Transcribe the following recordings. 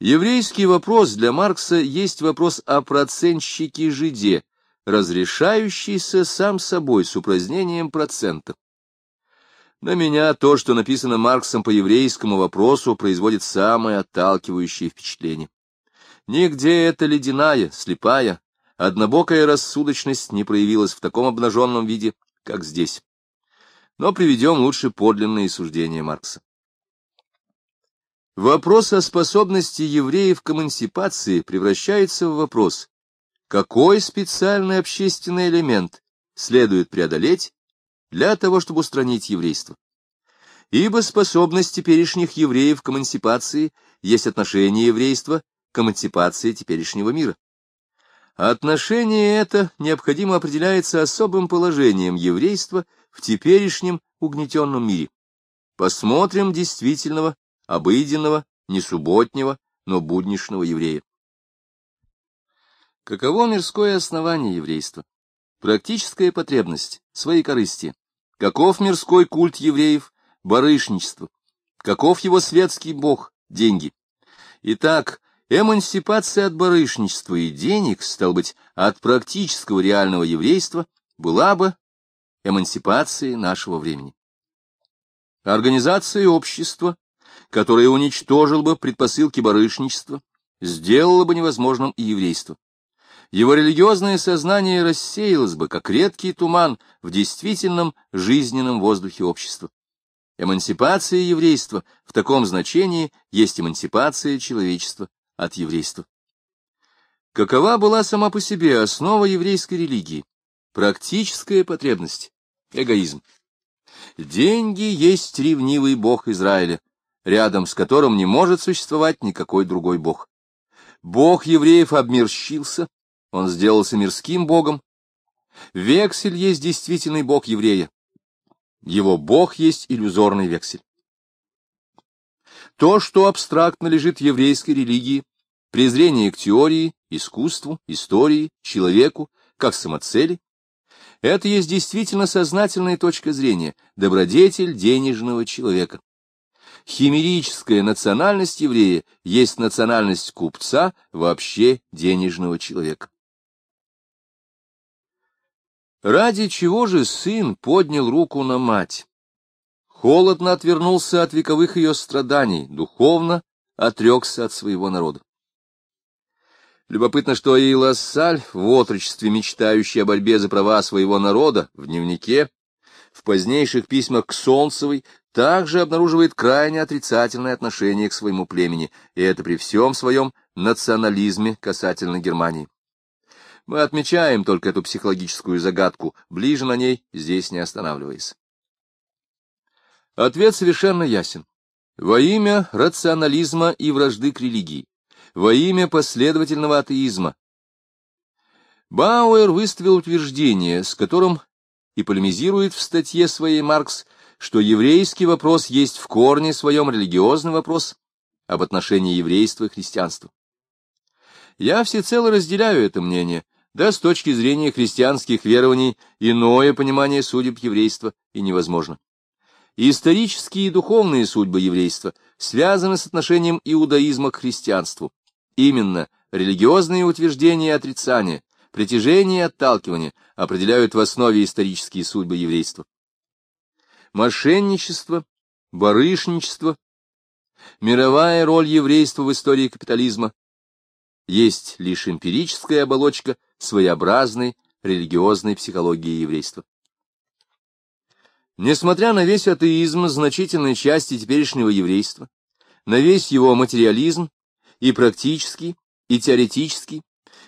Еврейский вопрос для Маркса есть вопрос о процентщике-жиде, разрешающийся сам собой с упразднением процента. На меня то, что написано Марксом по еврейскому вопросу, производит самое отталкивающее впечатление. Нигде эта ледяная, слепая, однобокая рассудочность не проявилась в таком обнаженном виде, как здесь. Но приведем лучше подлинные суждения Маркса. Вопрос о способности евреев к эмансипации превращается в вопрос, какой специальный общественный элемент следует преодолеть для того, чтобы устранить еврейство. Ибо способность теперешних евреев к эмансипации есть отношение еврейства к эмансипации теперешнего мира. Отношение это необходимо определяется особым положением еврейства в теперешнем угнетенном мире. Посмотрим действительного обыденного, не субботнего, но буднишного еврея. Каково мирское основание еврейства? Практическая потребность, своей корысти. Каков мирской культ евреев? Барышничество. Каков его светский бог? Деньги. Итак, эмансипация от барышничества и денег, стал быть, от практического реального еврейства, была бы эмансипацией нашего времени. Организация общества которое уничтожило бы предпосылки барышничества, сделало бы невозможным и еврейство. Его религиозное сознание рассеялось бы, как редкий туман, в действительном жизненном воздухе общества. Эмансипация еврейства в таком значении есть эмансипация человечества от еврейства. Какова была сама по себе основа еврейской религии? Практическая потребность, эгоизм. Деньги есть ревнивый бог Израиля, рядом с которым не может существовать никакой другой бог. Бог евреев обмерщился, он сделался мирским богом. Вексель есть действительный бог еврея. Его бог есть иллюзорный вексель. То, что абстрактно лежит в еврейской религии, презрение к теории, искусству, истории, человеку, как самоцели, это есть действительно сознательная точка зрения, добродетель денежного человека. Химерическая национальность еврея есть национальность купца, вообще денежного человека. Ради чего же сын поднял руку на мать? Холодно отвернулся от вековых ее страданий, духовно отрекся от своего народа. Любопытно, что и Лассаль, в отрочестве мечтающий о борьбе за права своего народа, в дневнике, в позднейших письмах к Солнцевой также обнаруживает крайне отрицательное отношение к своему племени, и это при всем своем национализме касательно Германии. Мы отмечаем только эту психологическую загадку, ближе на ней здесь не останавливаясь. Ответ совершенно ясен. Во имя рационализма и вражды к религии, во имя последовательного атеизма, Бауэр выставил утверждение, с которым и полемизирует в статье своей Маркс, что еврейский вопрос есть в корне своем религиозный вопрос об отношении еврейства и христианства. Я всецело разделяю это мнение, да с точки зрения христианских верований иное понимание судеб еврейства и невозможно. Исторические и духовные судьбы еврейства связаны с отношением иудаизма к христианству. Именно религиозные утверждения и отрицания, притяжение и отталкивание определяют в основе исторические судьбы еврейства. Мошенничество, барышничество, мировая роль еврейства в истории капитализма есть лишь эмпирическая оболочка своеобразной религиозной психологии еврейства. Несмотря на весь атеизм значительной части теперешнего еврейства, на весь его материализм и практический, и теоретический,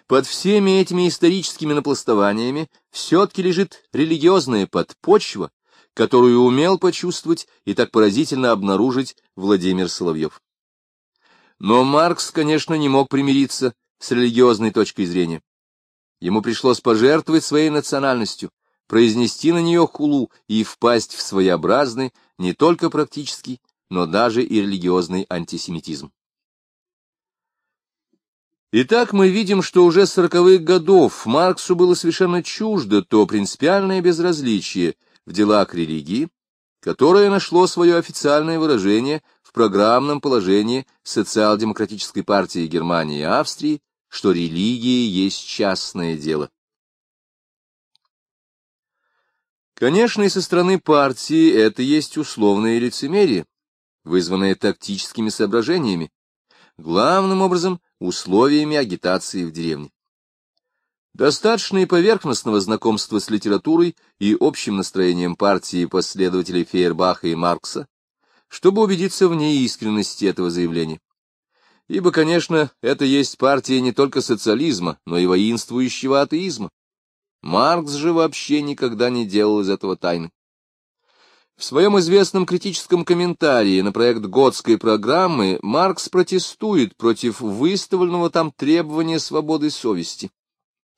под всеми этими историческими напластованиями все-таки лежит религиозная подпочва, которую умел почувствовать и так поразительно обнаружить Владимир Соловьев. Но Маркс, конечно, не мог примириться с религиозной точкой зрения. Ему пришлось пожертвовать своей национальностью, произнести на нее хулу и впасть в своеобразный, не только практический, но даже и религиозный антисемитизм. Итак, мы видим, что уже с сороковых годов Марксу было совершенно чуждо то принципиальное безразличие в делах религии, которое нашло свое официальное выражение в программном положении социал-демократической партии Германии и Австрии, что религия есть частное дело. Конечно, и со стороны партии это есть условное лицемерие, вызванное тактическими соображениями, главным образом условиями агитации в деревне. Достаточно и поверхностного знакомства с литературой и общим настроением партии последователей Фейербаха и Маркса, чтобы убедиться в неискренности этого заявления. Ибо, конечно, это есть партия не только социализма, но и воинствующего атеизма. Маркс же вообще никогда не делал из этого тайны. В своем известном критическом комментарии на проект Готской программы Маркс протестует против выставленного там требования свободы совести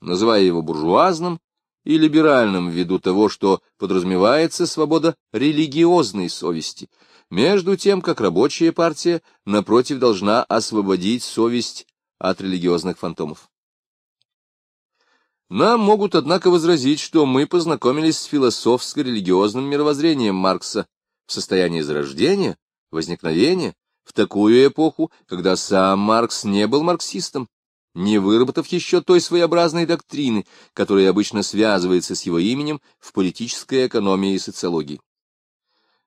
называя его буржуазным и либеральным ввиду того, что подразумевается свобода религиозной совести, между тем, как рабочая партия, напротив, должна освободить совесть от религиозных фантомов. Нам могут, однако, возразить, что мы познакомились с философско-религиозным мировоззрением Маркса в состоянии зарождения, возникновения, в такую эпоху, когда сам Маркс не был марксистом, не выработав еще той своеобразной доктрины, которая обычно связывается с его именем в политической экономии и социологии.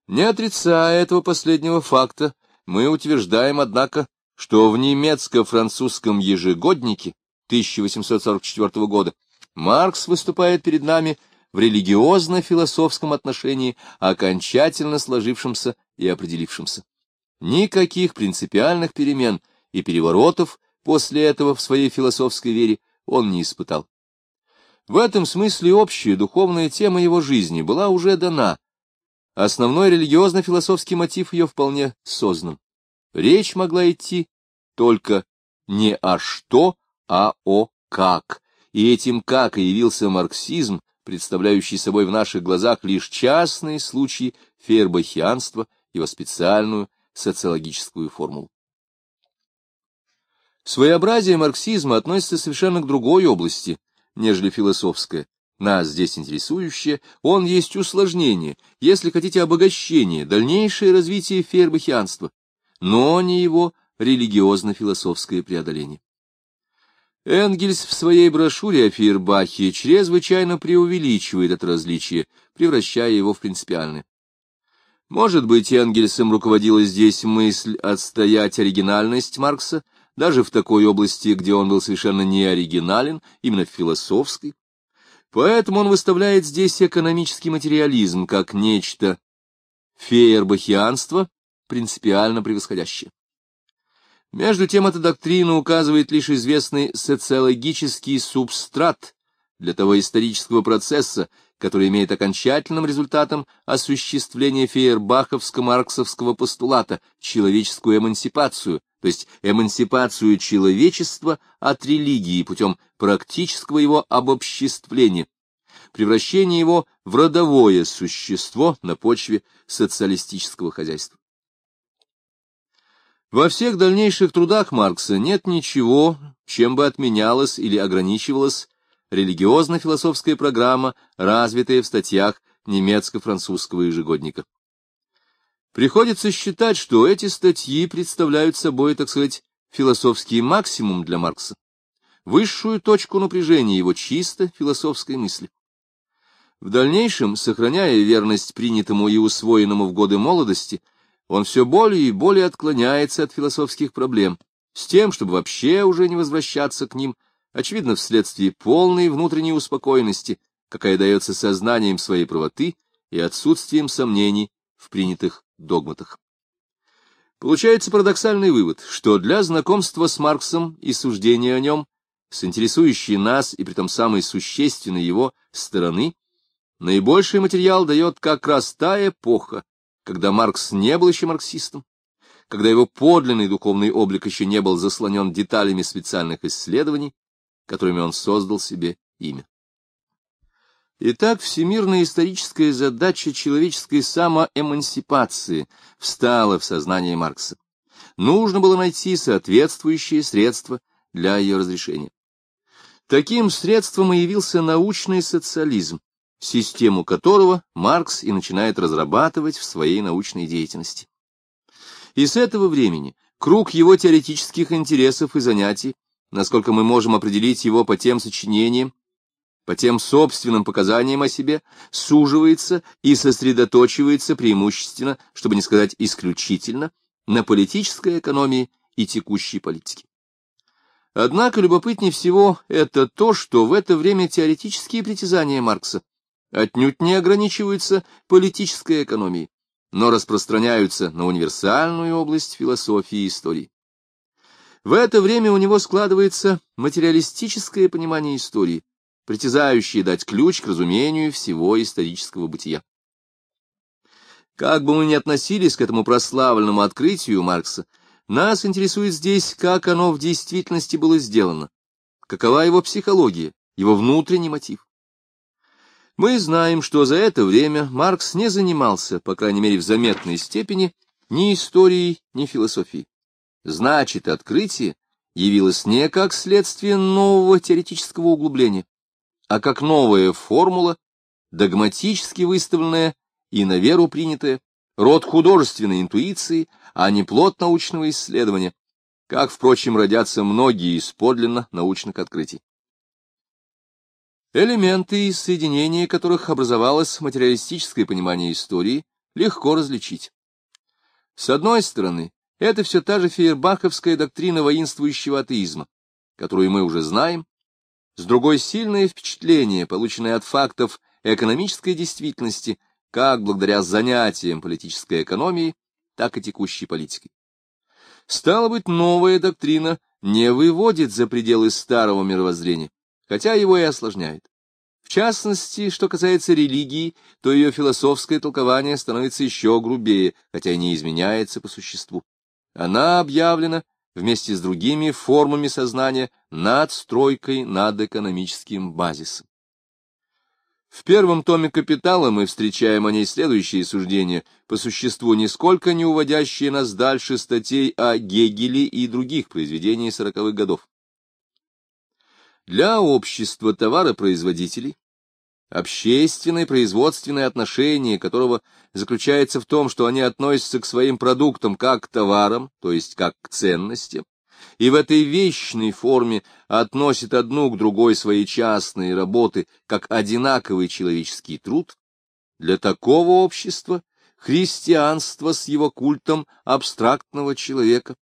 Не отрицая этого последнего факта, мы утверждаем, однако, что в немецко-французском ежегоднике 1844 года Маркс выступает перед нами в религиозно-философском отношении, окончательно сложившемся и определившемся. Никаких принципиальных перемен и переворотов После этого в своей философской вере он не испытал. В этом смысле общая духовная тема его жизни была уже дана. Основной религиозно-философский мотив ее вполне сознан. Речь могла идти только не о что, а о как. И этим как и явился марксизм, представляющий собой в наших глазах лишь частные случаи фейербахианства, его специальную социологическую формулу. Своеобразие марксизма относится совершенно к другой области, нежели философская. Нас здесь интересующее, он есть усложнение, если хотите обогащение, дальнейшее развитие фейербахианства, но не его религиозно-философское преодоление. Энгельс в своей брошюре о Фейербахе чрезвычайно преувеличивает это различие, превращая его в принципиальное. Может быть, Энгельсом руководила здесь мысль отстоять оригинальность Маркса, даже в такой области, где он был совершенно не оригинален, именно в философской. Поэтому он выставляет здесь экономический материализм как нечто фейербахианство, принципиально превосходящее. Между тем, эта доктрина указывает лишь известный социологический субстрат для того исторического процесса, который имеет окончательным результатом осуществление фейербаховско-марксовского постулата человеческую эмансипацию, то есть эмансипацию человечества от религии путем практического его обобществления, превращение его в родовое существо на почве социалистического хозяйства. Во всех дальнейших трудах Маркса нет ничего, чем бы отменялась или ограничивалась религиозно-философская программа, развитая в статьях немецко-французского ежегодника. Приходится считать, что эти статьи представляют собой, так сказать, философский максимум для Маркса, высшую точку напряжения его чисто философской мысли. В дальнейшем, сохраняя верность принятому и усвоенному в годы молодости, он все более и более отклоняется от философских проблем, с тем, чтобы вообще уже не возвращаться к ним, очевидно, вследствие полной внутренней успокоенности, какая дается сознанием своей правоты и отсутствием сомнений в принятых догматах. Получается парадоксальный вывод, что для знакомства с Марксом и суждения о нем, с интересующей нас и притом самой существенной его стороны, наибольший материал дает как раз та эпоха, когда Маркс не был еще марксистом, когда его подлинный духовный облик еще не был заслонен деталями специальных исследований, которыми он создал себе имя. Итак, всемирная историческая задача человеческой самоэмансипации встала в сознание Маркса. Нужно было найти соответствующие средства для ее разрешения. Таким средством и явился научный социализм, систему которого Маркс и начинает разрабатывать в своей научной деятельности. И с этого времени круг его теоретических интересов и занятий, насколько мы можем определить его по тем сочинениям, по тем собственным показаниям о себе, суживается и сосредоточивается преимущественно, чтобы не сказать исключительно, на политической экономии и текущей политике. Однако любопытнее всего это то, что в это время теоретические притязания Маркса отнюдь не ограничиваются политической экономией, но распространяются на универсальную область философии и истории. В это время у него складывается материалистическое понимание истории, притязающее дать ключ к разумению всего исторического бытия. Как бы мы ни относились к этому прославленному открытию Маркса, нас интересует здесь, как оно в действительности было сделано, какова его психология, его внутренний мотив. Мы знаем, что за это время Маркс не занимался, по крайней мере в заметной степени, ни историей, ни философией. Значит, открытие явилось не как следствие нового теоретического углубления, а как новая формула, догматически выставленная и на веру принятая, род художественной интуиции, а не плод научного исследования, как, впрочем, родятся многие из подлинно научных открытий. Элементы, из соединения которых образовалось материалистическое понимание истории, легко различить. С одной стороны, это все та же фейербаховская доктрина воинствующего атеизма, которую мы уже знаем, с другой — сильное впечатление, полученное от фактов экономической действительности, как благодаря занятиям политической экономией, так и текущей политикой. Стало быть, новая доктрина не выводит за пределы старого мировоззрения, хотя его и осложняет. В частности, что касается религии, то ее философское толкование становится еще грубее, хотя и не изменяется по существу. Она объявлена вместе с другими формами сознания надстройкой над экономическим базисом. В первом томе «Капитала» мы встречаем о ней следующие суждения, по существу нисколько не уводящие нас дальше статей о Гегеле и других произведений сороковых годов. Для общества товаропроизводителей общественное производственное отношение которого заключается в том, что они относятся к своим продуктам как к товарам, то есть как к ценностям, и в этой вечной форме относит одну к другой свои частные работы как одинаковый человеческий труд, для такого общества христианство с его культом абстрактного человека,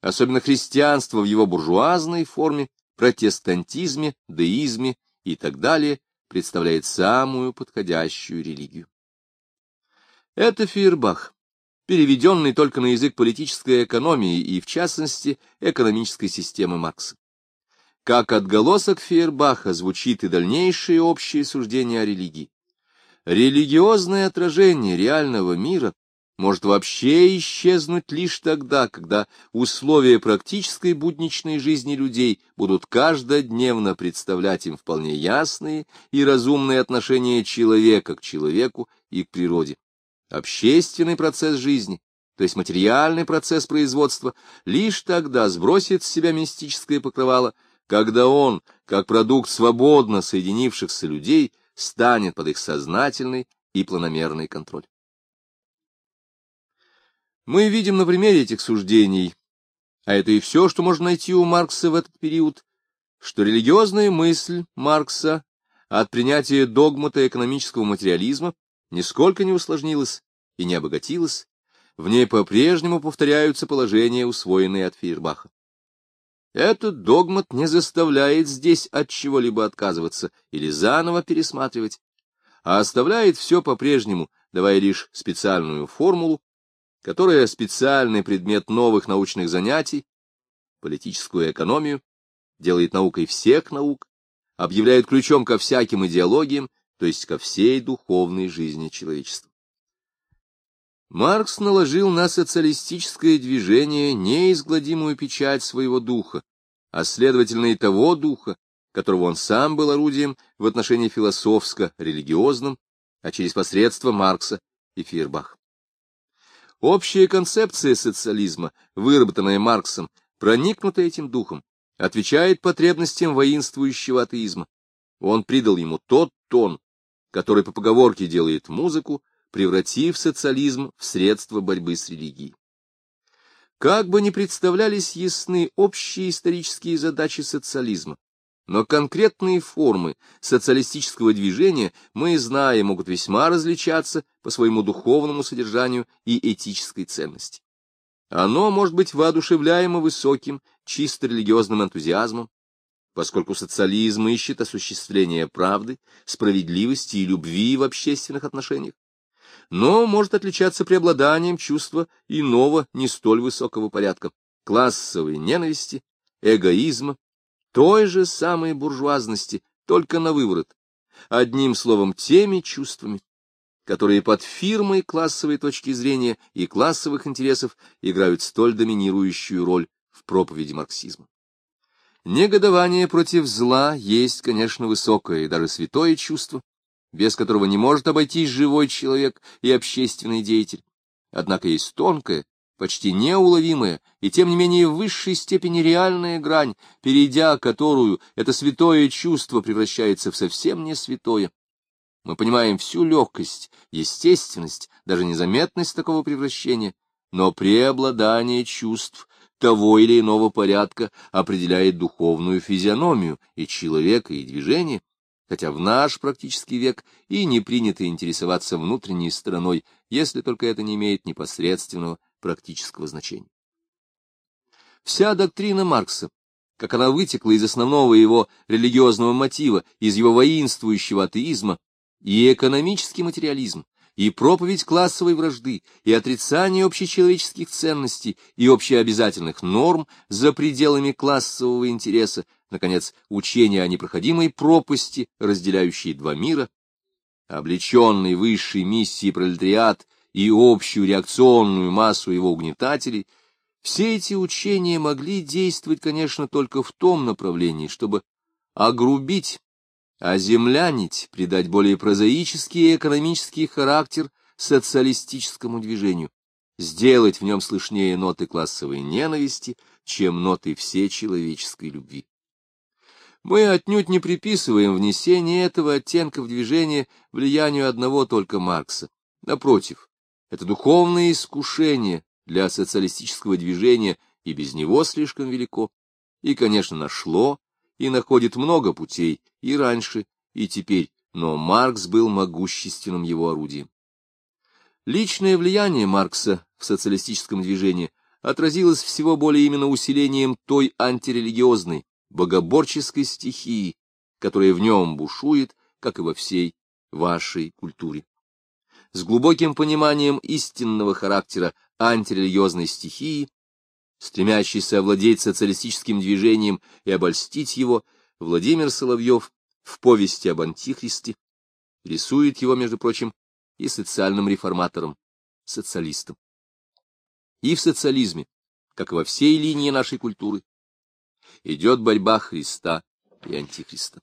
особенно христианство в его буржуазной форме, протестантизме, деизме и так далее, представляет самую подходящую религию. Это Фейербах переведенный только на язык политической экономии и, в частности, экономической системы Маркса. Как отголосок Фейербаха звучит и дальнейшее общее суждение о религии. Религиозное отражение реального мира может вообще исчезнуть лишь тогда, когда условия практической будничной жизни людей будут каждодневно представлять им вполне ясные и разумные отношения человека к человеку и к природе. Общественный процесс жизни, то есть материальный процесс производства, лишь тогда сбросит с себя мистическое покрывало, когда он, как продукт свободно соединившихся людей, станет под их сознательный и планомерный контроль. Мы видим на примере этих суждений, а это и все, что можно найти у Маркса в этот период, что религиозная мысль Маркса от принятия догмата экономического материализма нисколько не усложнилась и не обогатилась, в ней по-прежнему повторяются положения, усвоенные от Фейербаха. Этот догмат не заставляет здесь от чего-либо отказываться или заново пересматривать, а оставляет все по-прежнему, давая лишь специальную формулу, которая специальный предмет новых научных занятий, политическую экономию, делает наукой всех наук, объявляет ключом ко всяким идеологиям, то есть ко всей духовной жизни человечества. Маркс наложил на социалистическое движение неизгладимую печать своего духа, а следовательно и того духа, которого он сам был орудием в отношении философско-религиозном, а через посредство Маркса и Фейербаха. Общая концепция социализма, выработанная Марксом, проникнутая этим духом, отвечает потребностям воинствующего атеизма. Он придал ему тот тон, который по поговорке делает музыку, превратив социализм в средство борьбы с религией. Как бы ни представлялись ясны общие исторические задачи социализма, но конкретные формы социалистического движения, мы знаем, могут весьма различаться по своему духовному содержанию и этической ценности. Оно может быть воодушевляемо высоким, чисто религиозным энтузиазмом, поскольку социализм ищет осуществление правды, справедливости и любви в общественных отношениях, но может отличаться преобладанием чувства иного, не столь высокого порядка, классовой ненависти, эгоизма, той же самой буржуазности, только на выворот, одним словом, теми чувствами, которые под фирмой классовой точки зрения и классовых интересов играют столь доминирующую роль в проповеди марксизма. Негодование против зла есть, конечно, высокое и даже святое чувство, без которого не может обойтись живой человек и общественный деятель. Однако есть тонкое, почти неуловимая и тем не менее в высшей степени реальная грань, перейдя которую это святое чувство превращается в совсем не святое. Мы понимаем всю легкость, естественность, даже незаметность такого превращения, но преобладание чувств того или иного порядка определяет духовную физиономию и человека, и движение, хотя в наш практический век и не принято интересоваться внутренней стороной, если только это не имеет непосредственного практического значения. Вся доктрина Маркса, как она вытекла из основного его религиозного мотива, из его воинствующего атеизма, и экономический материализм, и проповедь классовой вражды, и отрицание общечеловеческих ценностей и общеобязательных норм за пределами классового интереса, наконец, учение о непроходимой пропасти, разделяющей два мира, облеченный высшей миссией пролетариат и общую реакционную массу его угнетателей, все эти учения могли действовать, конечно, только в том направлении, чтобы огрубить оземлянить, придать более прозаический и экономический характер социалистическому движению, сделать в нем слышнее ноты классовой ненависти, чем ноты всей человеческой любви. Мы отнюдь не приписываем внесение этого оттенка в движение влиянию одного только Маркса. Напротив, это духовное искушение для социалистического движения и без него слишком велико, и, конечно, нашло и находит много путей и раньше, и теперь, но Маркс был могущественным его орудием. Личное влияние Маркса в социалистическом движении отразилось всего более именно усилением той антирелигиозной, богоборческой стихии, которая в нем бушует, как и во всей вашей культуре. С глубоким пониманием истинного характера антирелигиозной стихии стремящийся овладеть социалистическим движением и обольстить его, Владимир Соловьев в повести об Антихристе рисует его, между прочим, и социальным реформатором, социалистом. И в социализме, как и во всей линии нашей культуры, идет борьба Христа и Антихриста.